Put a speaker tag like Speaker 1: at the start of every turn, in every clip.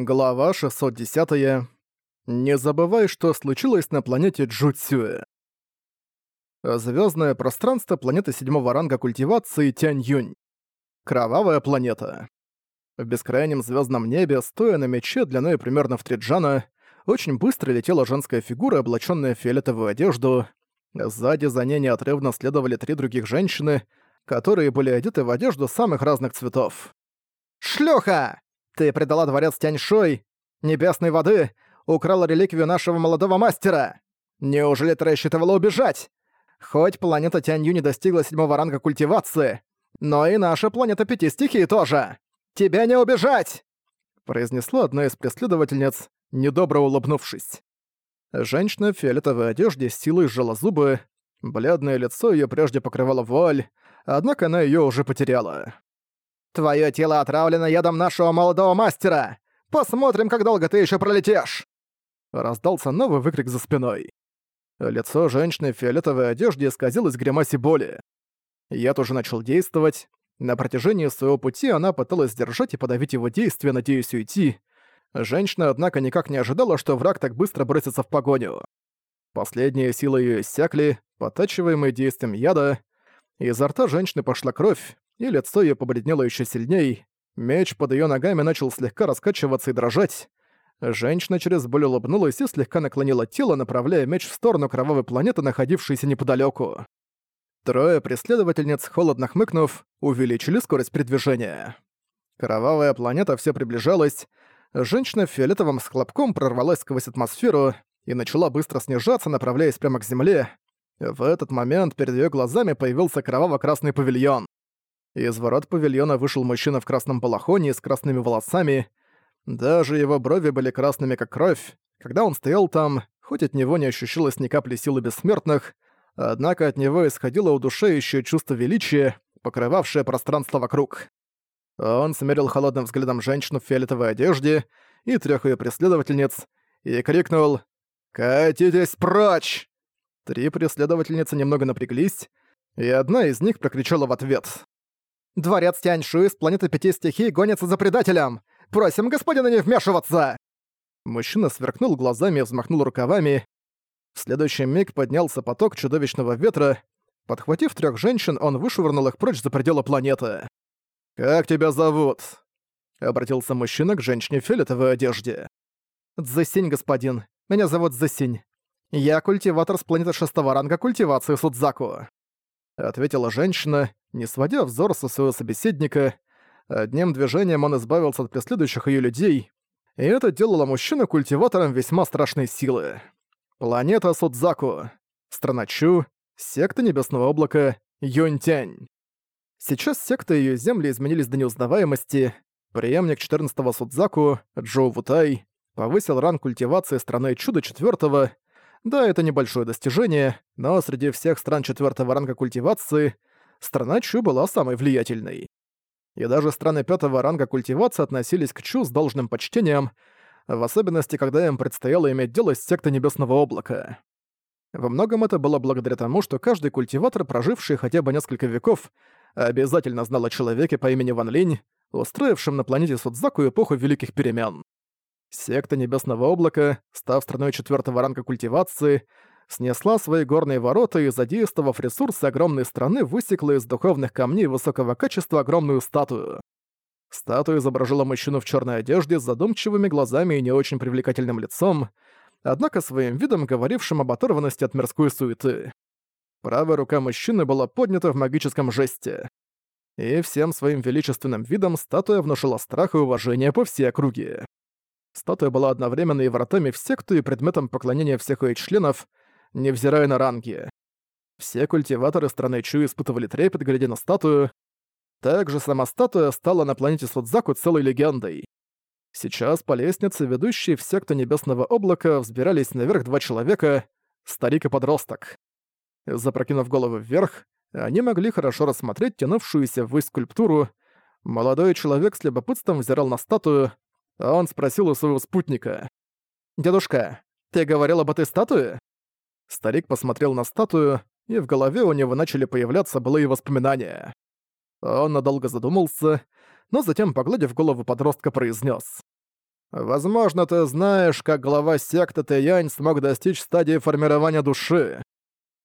Speaker 1: Глава 610. Не забывай, что случилось на планете Джуцюэ. Звездное пространство планеты седьмого ранга культивации Тянь-Юнь. Кровавая планета. В бескрайнем звездном небе, стоя на мече длиной примерно в триджана, очень быстро летела женская фигура, облаченная в фиолетовую одежду. Сзади за ней неотрывно следовали три других женщины, которые были одеты в одежду самых разных цветов. «Шлюха!» Ты предала дворец Тяньшуй, небесной воды, украла реликвию нашего молодого мастера. Неужели ты рассчитывала убежать? Хоть планета Тянью не достигла седьмого ранга культивации, но и наша планета пяти стихий тоже. Тебя не убежать!» произнесла одна из преследовательниц, недобро улыбнувшись. Женщина в фиолетовой одежде с силой сжала зубы, бледное лицо ее прежде покрывало вуаль, однако она ее уже потеряла. Твое тело отравлено ядом нашего молодого мастера! Посмотрим, как долго ты еще пролетишь!» Раздался новый выкрик за спиной. Лицо женщины в фиолетовой одежде исказилось гримасе боли. Яд уже начал действовать. На протяжении своего пути она пыталась сдержать и подавить его действия, надеясь уйти. Женщина, однако, никак не ожидала, что враг так быстро бросится в погоню. Последние силы её иссякли, потачиваемые действием яда. Изо рта женщины пошла кровь, и лицо её побледнело ещё сильней. Меч под её ногами начал слегка раскачиваться и дрожать. Женщина через боль улыбнулась и слегка наклонила тело, направляя меч в сторону кровавой планеты, находившейся неподалёку. Трое преследовательниц, холодно хмыкнув, увеличили скорость передвижения. Кровавая планета все приближалась. Женщина в фиолетовом с хлопком прорвалась сквозь атмосферу и начала быстро снижаться, направляясь прямо к земле. В этот момент перед её глазами появился кроваво-красный павильон. Из ворот павильона вышел мужчина в красном балахоне с красными волосами. Даже его брови были красными, как кровь. Когда он стоял там, хоть от него не ощущалось ни капли силы бессмертных, однако от него исходило удушающее чувство величия, покрывавшее пространство вокруг. Он смерил холодным взглядом женщину в фиолетовой одежде и трех ее преследовательниц и крикнул «Катитесь прочь!». Три преследовательницы немного напряглись, и одна из них прокричала в ответ Дворец Тяньшуй с планеты Пяти Стихий гонится за предателем! Просим господина не вмешиваться!» Мужчина сверкнул глазами и взмахнул рукавами. В следующий миг поднялся поток чудовищного ветра. Подхватив трех женщин, он вышвырнул их прочь за пределы планеты. «Как тебя зовут?» — обратился мужчина к женщине в фиолетовой одежде. «Дзэсинь, господин. Меня зовут Дзэсинь. Я культиватор с планеты шестого ранга культивации Судзаку», — ответила женщина не сводя взор со своего собеседника, одним движением он избавился от преследующих ее людей, и это делало мужчину культиватором весьма страшной силы. Планета Судзаку, страна Чу, секта Небесного Облака, Юньтянь. Сейчас секта и её земли изменились до неузнаваемости. Преемник 14-го Судзаку, Джоу Вутай, повысил ранг культивации страны Чуда 4 Да, это небольшое достижение, но среди всех стран 4 ранга культивации – страна Чу была самой влиятельной. И даже страны пятого ранга культивации относились к Чу с должным почтением, в особенности, когда им предстояло иметь дело с сектой Небесного Облака. Во многом это было благодаря тому, что каждый культиватор, проживший хотя бы несколько веков, обязательно знал о человеке по имени Ван Линь, устроившем на планете Судзаку эпоху Великих Перемен. Секта Небесного Облака, став страной четвертого ранга культивации, снесла свои горные ворота и, задействовав ресурсы огромной страны, высекла из духовных камней высокого качества огромную статую. Статуя изображала мужчину в черной одежде с задумчивыми глазами и не очень привлекательным лицом, однако своим видом говорившим об оторванности от мирской суеты. Правая рука мужчины была поднята в магическом жесте. И всем своим величественным видом статуя внушила страх и уважение по всей округе. Статуя была одновременно и вратами в секту и предметом поклонения всех ее членов, невзирая на ранги. Все культиваторы страны Чу испытывали трепет, глядя на статую. Также сама статуя стала на планете Судзаку целой легендой. Сейчас по лестнице, ведущей в секту Небесного Облака, взбирались наверх два человека, старик и подросток. Запрокинув головы вверх, они могли хорошо рассмотреть тянувшуюся ввысь скульптуру. Молодой человек с любопытством взирал на статую, а он спросил у своего спутника. «Дедушка, ты говорил об этой статуе?» Старик посмотрел на статую, и в голове у него начали появляться былые воспоминания. Он надолго задумался, но затем, погладив голову подростка, произнес: Возможно, ты знаешь, как глава секты Тэянь смог достичь стадии формирования души.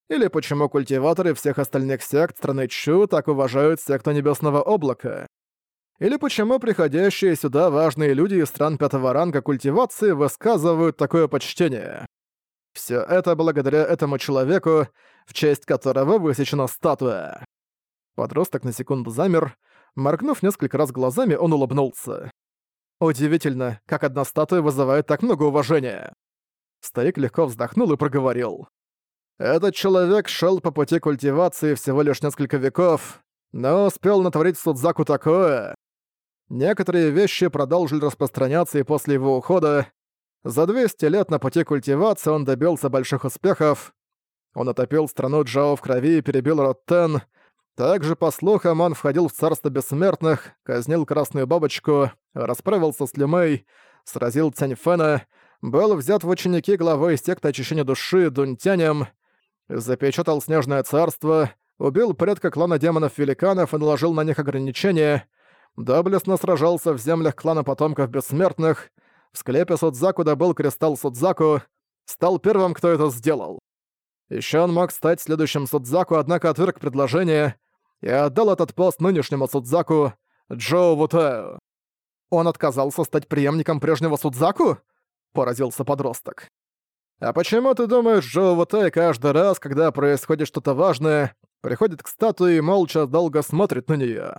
Speaker 1: Или почему культиваторы всех остальных сект страны Чу так уважают секту Небесного Облака. Или почему приходящие сюда важные люди из стран пятого ранга культивации высказывают такое почтение. Все это благодаря этому человеку, в честь которого высечена статуя. Подросток на секунду замер, моргнув несколько раз глазами, он улыбнулся. Удивительно, как одна статуя вызывает так много уважения. Старик легко вздохнул и проговорил. Этот человек шел по пути культивации всего лишь несколько веков, но успел натворить Судзаку такое. Некоторые вещи продолжили распространяться и после его ухода. За 200 лет на пути культивации он добился больших успехов. Он отопил страну Джао в крови и перебил Роттен. Также, по слухам, он входил в царство бессмертных, казнил Красную Бабочку, расправился с Люмей, сразил Цяньфэна, был взят в ученики главой секты очищения души Дунтянем, запечатал Снежное Царство, убил предка клана демонов-великанов и наложил на них ограничения, доблестно сражался в землях клана потомков бессмертных, в склепе Судзаку добыл кристалл Судзаку, стал первым, кто это сделал. Еще он мог стать следующим Судзаку, однако отверг предложение и отдал этот пост нынешнему Судзаку Джоу Вутаю. «Он отказался стать преемником прежнего Судзаку?» — поразился подросток. «А почему ты думаешь, Джоу Вутай каждый раз, когда происходит что-то важное, приходит к статуе и молча долго смотрит на неё?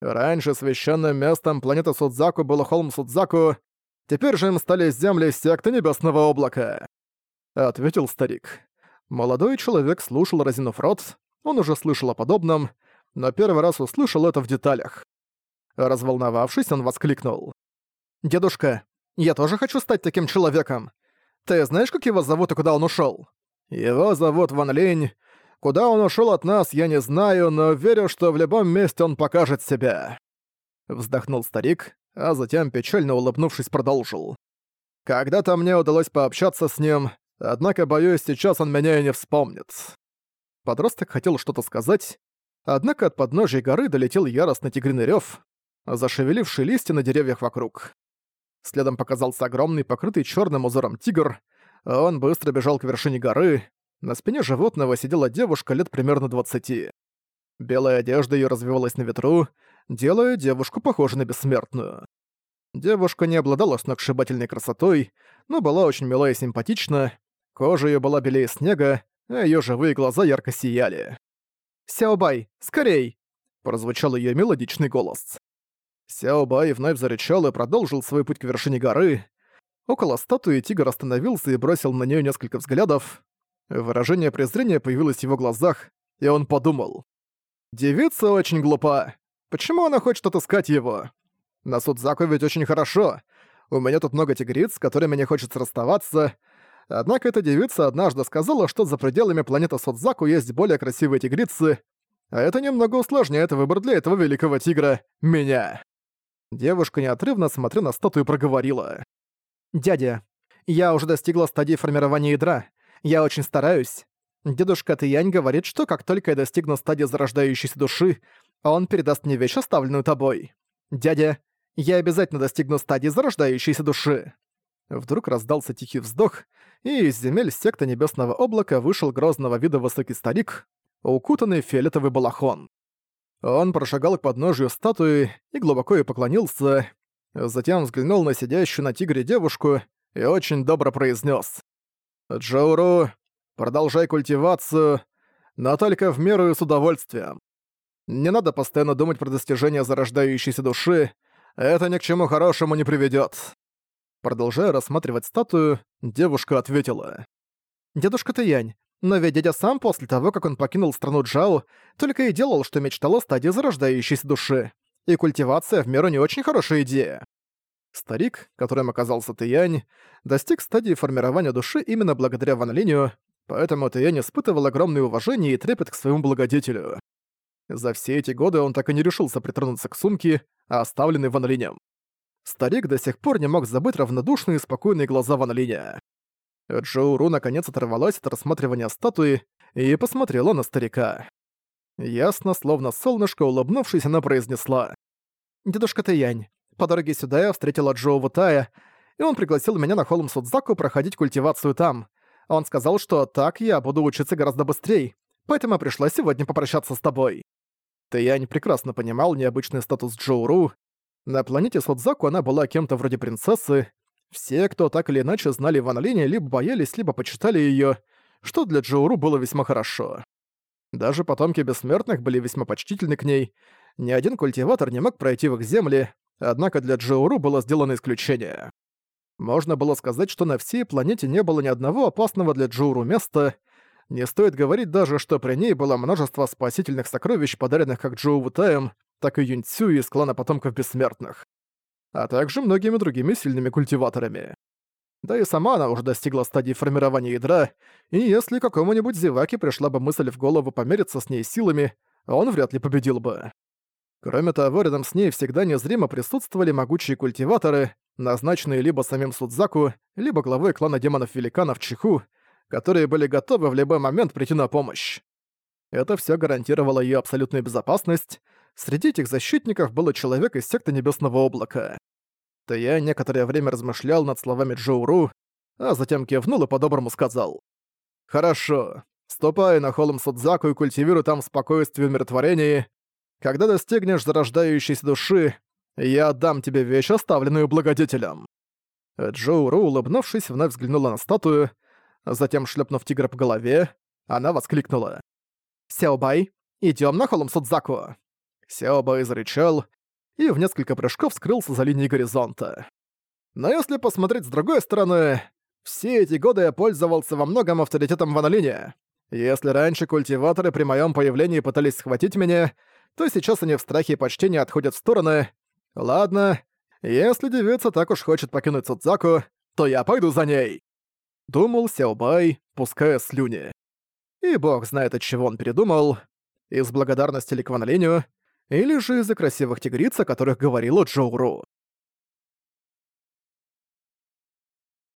Speaker 1: Раньше священным местом планеты Судзаку был холм Судзаку, теперь же им стали земли секты Небесного Облака», — ответил старик. Молодой человек слушал, разинув рот, он уже слышал о подобном, но первый раз услышал это в деталях. Разволновавшись, он воскликнул. «Дедушка, я тоже хочу стать таким человеком. Ты знаешь, как его зовут и куда он ушел? Его зовут Ван Линь. Куда он ушел от нас, я не знаю, но верю, что в любом месте он покажет себя. Вздохнул старик, а затем, печально улыбнувшись, продолжил. Когда-то мне удалось пообщаться с ним, однако, боюсь, сейчас он меня и не вспомнит. Подросток хотел что-то сказать, однако от подножия горы долетел яростный тигриный рёв, зашевеливший листья на деревьях вокруг. Следом показался огромный, покрытый черным узором тигр. Он быстро бежал к вершине горы. На спине животного сидела девушка лет примерно 20. Белая одежда ее развивалась на ветру, делая девушку похожей на бессмертную. Девушка не обладала сногсшибательной красотой, но была очень мила и симпатична. Кожа ее была белее снега, а ее живые глаза ярко сияли. «Сяобай, скорей!» — прозвучал ее мелодичный голос. Сяо Бай вновь зарычал и продолжил свой путь к вершине горы. Около статуи тигр остановился и бросил на нее несколько взглядов. Выражение презрения появилось в его глазах, и он подумал. «Девица очень глупа. Почему она хочет отыскать его? На Судзаку ведь очень хорошо. У меня тут много тигриц, с которыми не хочется расставаться. Однако эта девица однажды сказала, что за пределами планеты Судзаку есть более красивые тигрицы, а это немного усложняет выбор для этого великого тигра — меня. Девушка неотрывно, смотря на статую, проговорила. «Дядя, я уже достигла стадии формирования ядра. Я очень стараюсь. Дедушка Тиянь говорит, что как только я достигну стадии зарождающейся души, он передаст мне вещь, оставленную тобой. Дядя, я обязательно достигну стадии зарождающейся души». Вдруг раздался тихий вздох, и из земель секты Небесного Облака вышел грозного вида высокий старик, укутанный в фиолетовый балахон. Он прошагал к подножию статуи и глубоко ей поклонился, затем взглянул на сидящую на тигре девушку и очень добро произнес: «Джоуру, продолжай культивацию, но только в меру и с удовольствием. Не надо постоянно думать про достижение зарождающейся души, это ни к чему хорошему не приведет. Продолжая рассматривать статую, девушка ответила. «Дедушка Таянь, но ведь дядя сам после того, как он покинул страну Джао, только и делал, что мечтал о стадии зарождающейся души. И культивация в меру не очень хорошая идея. Старик, которым оказался Тиянь, достиг стадии формирования души именно благодаря Ван Линю, поэтому Тиянь испытывал огромное уважение и трепет к своему благодетелю. За все эти годы он так и не решился притронуться к сумке, оставленной Ван Линем. Старик до сих пор не мог забыть равнодушные и спокойные глаза Ван Линя. Джоуру наконец оторвалась от рассматривания статуи и посмотрела на старика. Ясно, словно солнышко, улыбнувшись, она произнесла. «Дедушка Тэянь, По дороге сюда я встретила Джоу Вутая, и он пригласил меня на холм Судзаку проходить культивацию там. Он сказал, что так я буду учиться гораздо быстрее, поэтому пришла сегодня попрощаться с тобой. Ты я не прекрасно понимал необычный статус Джоуру. На планете Судзаку она была кем-то вроде принцессы. Все, кто так или иначе знали Ван Линь, либо боялись, либо почитали её, что для Джоуру было весьма хорошо. Даже потомки бессмертных были весьма почтительны к ней. Ни один культиватор не мог пройти в их земли, однако для Джоуру было сделано исключение. Можно было сказать, что на всей планете не было ни одного опасного для Джоуру места. Не стоит говорить даже, что при ней было множество спасительных сокровищ, подаренных как Джоу Вутаем, так и Юньцю из клана потомков бессмертных. А также многими другими сильными культиваторами. Да и сама она уже достигла стадии формирования ядра, и если какому-нибудь зеваке пришла бы мысль в голову помериться с ней силами, он вряд ли победил бы. Кроме того, рядом с ней всегда незримо присутствовали могучие культиваторы, назначенные либо самим Судзаку, либо главой клана демонов-великанов Чиху, которые были готовы в любой момент прийти на помощь. Это все гарантировало ее абсолютную безопасность. Среди этих защитников был человек из секты Небесного Облака то я некоторое время размышлял над словами Джоуру, а затем кивнул и по-доброму сказал. «Хорошо. Ступай на холм Судзаку и культивируй там спокойствие и умиротворение. Когда достигнешь зарождающейся души, я отдам тебе вещь, оставленную благодетелем». Джоуру, улыбнувшись, вновь взглянула на статую, затем, шлепнув тигра по голове, она воскликнула. «Сяобай, идём на холм Судзаку!» Сяобай зарычал, и в несколько прыжков скрылся за линией горизонта. Но если посмотреть с другой стороны, все эти годы я пользовался во многом авторитетом в Аналине. Если раньше культиваторы при моем появлении пытались схватить меня, то сейчас они в страхе и почтении отходят в стороны. Ладно, если девица так уж хочет покинуть Судзаку, то я пойду за ней. Думал Сяобай, пуская слюни. И бог знает, от чего он передумал. Из благодарности ли к Ван Линю, или же из-за красивых тигриц, о которых говорила Джоуру.